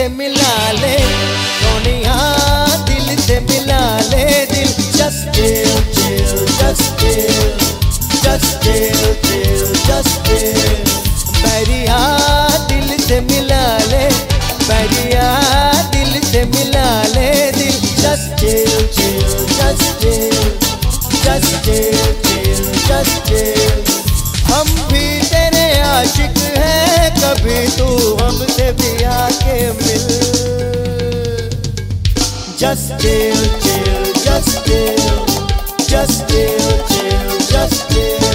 से मिला ले, सोनिया दिल से मिला ले दिल। जस्ट जस्ट जस्ट जस्ट बैरिया दिल से मिला ले, बैरिया दिल से मिला ले दिल। जस्ट जस्ट जस्ट जस्ट हम भी तेरे आशिक हैं, कभी तू हमसे भी आके Just chill, chill, just chill, just chill, chill, just chill.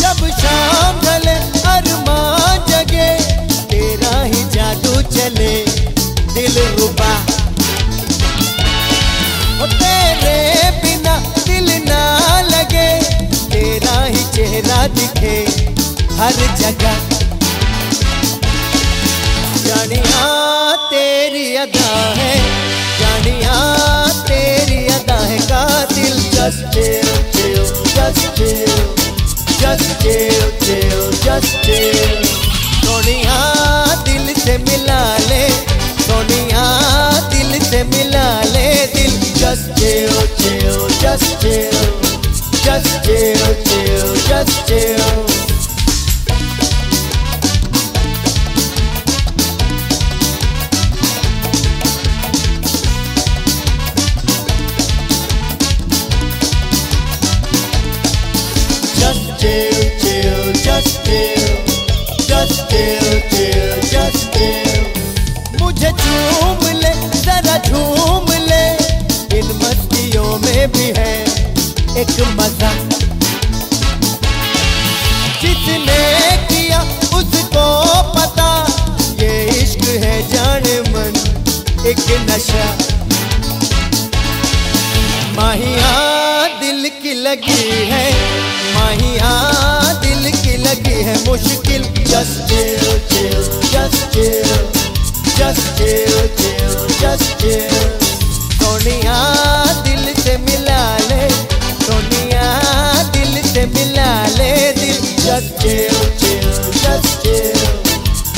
जब शाम जगे, तेरा ही जादू चले, दिल रुबा तेरे बिना दिल ना लगे, तेरा ही चेहरा दिखे हर जगह। जानिया तेरी अदा just chill chill just chill just chill chill just chill Sonia दिल से मिला ले सोनिया दिल से मिला ले दिल just chill chill just chill just chill chill just chill chill, chill, just chill, just chill, chill, just chill. मुझे झूम ले जरा झूम ले इन मस्तियों में भी है एक मज़ा जिसने किया उसको पता ये इश्क है जाने मन एक नशा माहिया दिल की लगी है माहिया दिल की लगी है मुश्किल just chill chill just chill just chill chill just chill Sonia दिल से मिला ले सोनिया दिल से मिला ले दिल just chill chill just chill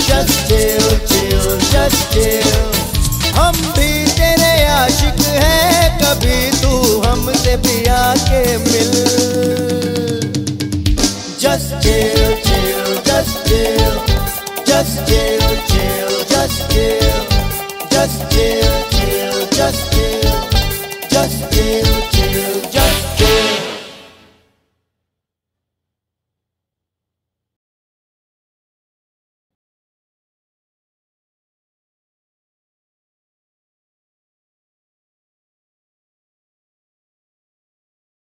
just chill chill just chill Just you.